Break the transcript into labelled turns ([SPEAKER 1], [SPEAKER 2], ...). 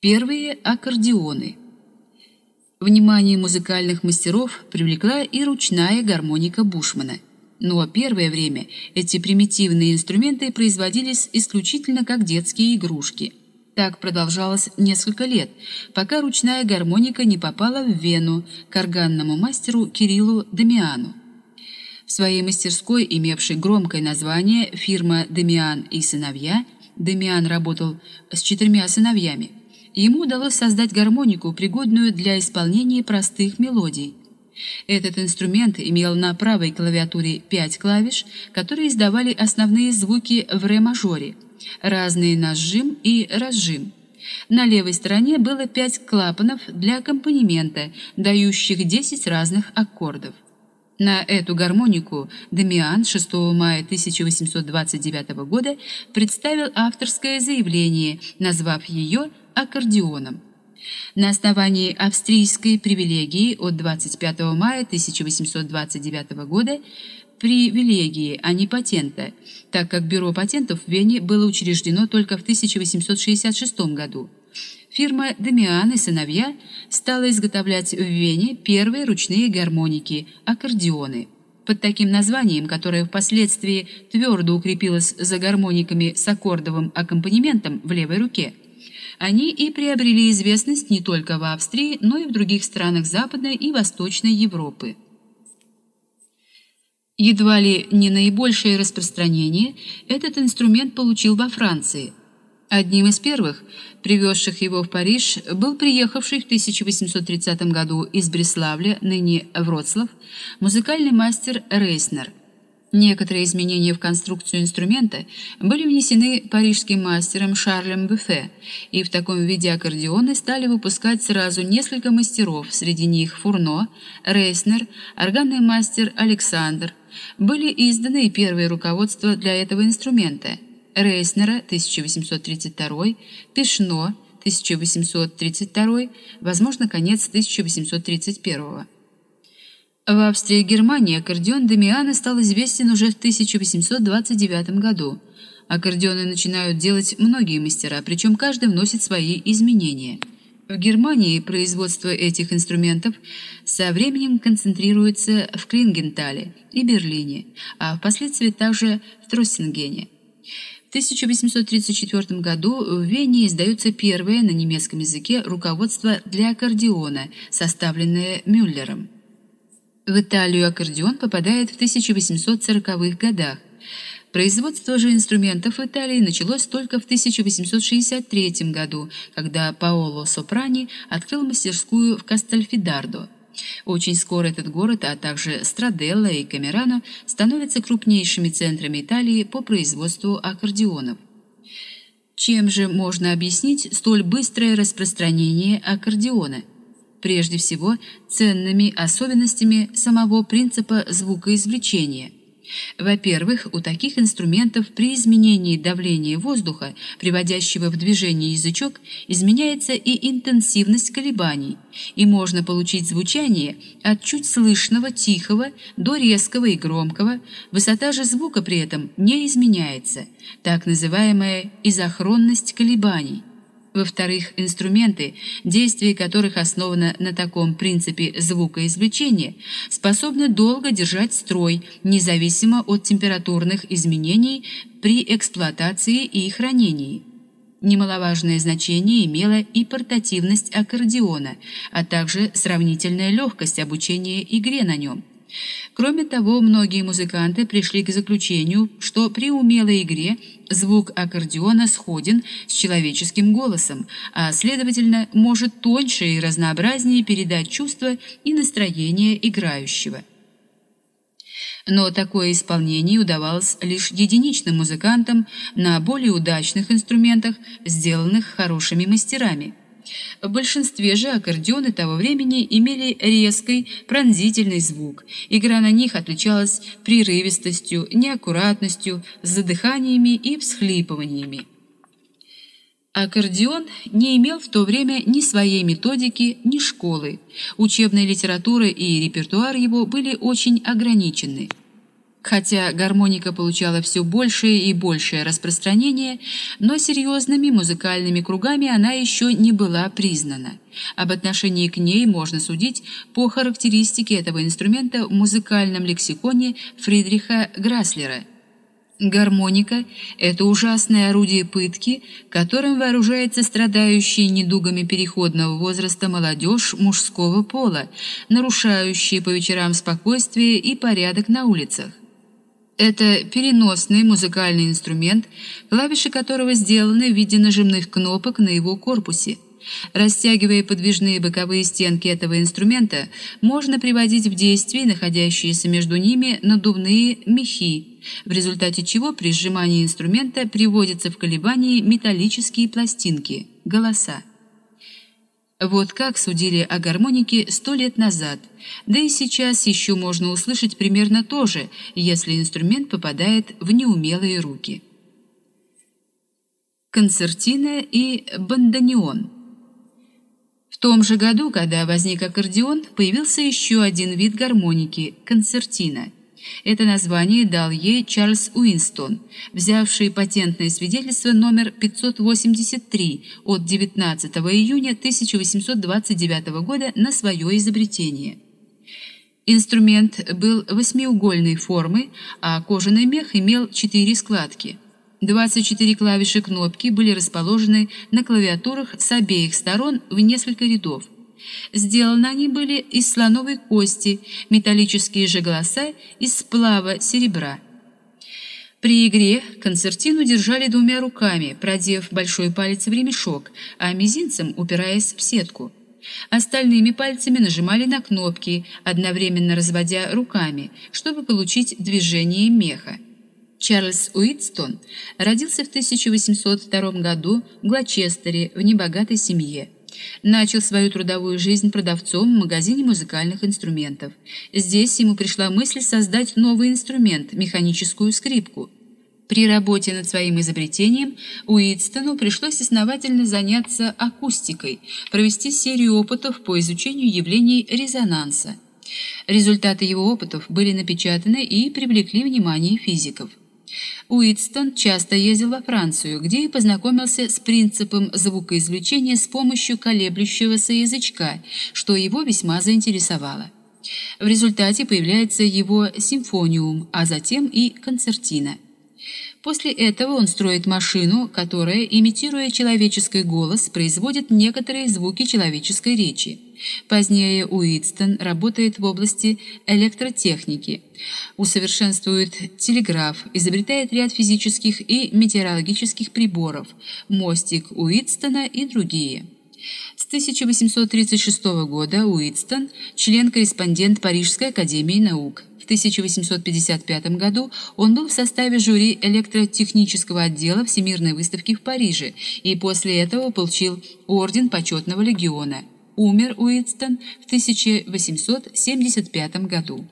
[SPEAKER 1] Первые аккордеоны. Внимание музыкальных мастеров привлекла и ручная гармоника Бушмана. Но первое время эти примитивные инструменты производились исключительно как детские игрушки. Так продолжалось несколько лет, пока ручная гармоника не попала в Вену к органному мастеру Кириллу Дамиану. В своей мастерской, имевшей громкое название фирма Дамиан и сыновья, Дамиан работал с четырьмя сыновьями ему удалось создать гармонику, пригодную для исполнения простых мелодий. Этот инструмент имел на правой клавиатуре пять клавиш, которые издавали основные звуки в ре-мажоре, разные нажим и разжим. На левой стороне было пять клапанов для аккомпанемента, дающих 10 разных аккордов. На эту гармонику Дамиан 6 мая 1829 года представил авторское заявление, назвав ее аккордеоном. На основании австрийской привилегии от 25 мая 1829 года привилегии, а не патента, так как бюро патентов в Вене было учреждено только в 1866 году. Фирма Дамиан и сыновья стала изготовлять в Вене первые ручные гармоники аккордеоны. Под таким названием, которое впоследствии твердо укрепилось за гармониками с аккордовым аккомпанементом в левой руке – они и приобрели известность не только в Австрии, но и в других странах Западной и Восточной Европы. Едва ли не наибольшее распространение этот инструмент получил во Франции. Одним из первых, привезших его в Париж, был приехавший в 1830 году из Бреславля, ныне Вроцлав, музыкальный мастер Рейснер – Некоторые изменения в конструкцию инструмента были внесены парижским мастером Шарлем Буфе, и в таком виде аккордеоны стали выпускать сразу несколько мастеров, среди них Фурно, Рейснер, органный мастер Александр. Были изданы и первые руководства для этого инструмента. Рейснера 1832, Пешно 1832, возможно, конец 1831. В Австрии и Германии аккордеон Дамиана стал известен уже в 1829 году. Аккордеоны начинают делать многие мастера, причем каждый вносит свои изменения. В Германии производство этих инструментов со временем концентрируется в Клингентале и Берлине, а впоследствии также в Троссингене. В 1834 году в Вене издается первое на немецком языке руководство для аккордеона, составленное Мюллером. В Италию аккордеон попадает в 1840-х годах. Производство же инструментов в Италии началось только в 1863 году, когда Паоло Сопрани открыл мастерскую в Кастельфидардо. Очень скоро этот город, а также Страделла и Камерано становятся крупнейшими центрами Италии по производству аккордеонов. Чем же можно объяснить столь быстрое распространение аккордеона? Прежде всего ценными особенностями самого принципа звукоизвлечения. Во-первых, у таких инструментов при изменении давления воздуха, приводящего в движение язычок, изменяется и интенсивность колебаний, и можно получить звучание от чуть слышного тихого до резкого и громкого, высота же звука при этом не изменяется, так называемая изохронность колебаний. Во-вторых, инструменты, действие которых основано на таком принципе звукоизвлечения, способны долго держать строй, независимо от температурных изменений при эксплуатации и хранении. Немаловажное значение имела и портативность аккордеона, а также сравнительная легкость обучения игре на нем. Кроме того, многие музыканты пришли к заключению, что при умелой игре звук аккордеона сходен с человеческим голосом, а следовательно, может тоньше и разнообразнее передать чувства и настроение играющего. Но такое исполнение удавалось лишь единичным музыкантам на более удачных инструментах, сделанных хорошими мастерами. В большинстве же аккордеоны того времени имели резкий, пронзительный звук. Игра на них отличалась прерывистостью, неаккуратностью, задыханиями и всхлипываниями. Аккордеон не имел в то время ни своей методики, ни школы. Учебная литература и репертуар его были очень ограничены. Хотя гармоника получала все большее и большее распространение, но серьезными музыкальными кругами она еще не была признана. Об отношении к ней можно судить по характеристике этого инструмента в музыкальном лексиконе Фридриха Граслера. Гармоника – это ужасное орудие пытки, которым вооружается страдающая недугами переходного возраста молодежь мужского пола, нарушающая по вечерам спокойствие и порядок на улицах. Это переносный музыкальный инструмент, клавиши которого сделаны в виде нажимных кнопок на его корпусе. Растягивая подвижные боковые стенки этого инструмента, можно приводить в действие находящиеся между ними надувные мехи, в результате чего при сжимании инструмента приводятся в колебания металлические пластинки, голоса. Вот как судили о гармонике сто лет назад, да и сейчас еще можно услышать примерно то же, если инструмент попадает в неумелые руки. Концертина и бандонеон. В том же году, когда возник аккордеон, появился еще один вид гармоники – концертина – это название дал ей Чарльз Уинстон, взявший патентное свидетельство номер 583 от 19 июня 1829 года на свое изобретение. Инструмент был восьмиугольной формы, а кожаный мех имел четыре складки. 24 клавиши кнопки были расположены на клавиатурах с обеих сторон в несколько рядов. Сделаны они были из слоновой кости, металлические же голоса из сплава серебра. При игре концертину держали двумя руками, продев большой палец в ремешок, а мизинцем упираясь в сетку. Остальными пальцами нажимали на кнопки, одновременно разводя руками, чтобы получить движение меха. Чарльз Уитстон родился в 1802 году в Глочестере в небогатой семье. Начал свою трудовую жизнь продавцом в магазине музыкальных инструментов. Здесь ему пришла мысль создать новый инструмент механическую скрипку. При работе над своим изобретением Уитстону пришлось основательно заняться акустикой, провести серию опытов по изучению явлений резонанса. Результаты его опытов были напечатаны и привлекли внимание физиков. Уитстон часто ездил во Францию, где и познакомился с принципом звукоизвлечения с помощью колеблющегося язычка, что его весьма заинтересовало. В результате появляется его симфониум, а затем и концертина – После этого он строит машину, которая, имитируя человеческий голос, производит некоторые звуки человеческой речи. Позднее Уитстон работает в области электротехники, усовершенствует телеграф, изобретает ряд физических и метеорологических приборов, мостик Уитстона и другие. С 1836 года Уитстон – член-корреспондент Парижской академии наук. 1855 году он был в составе жюри электротехнического отдела Всемирной выставки в Париже и после этого получил орден почетного легиона. Умер Уитстон в 1875 году.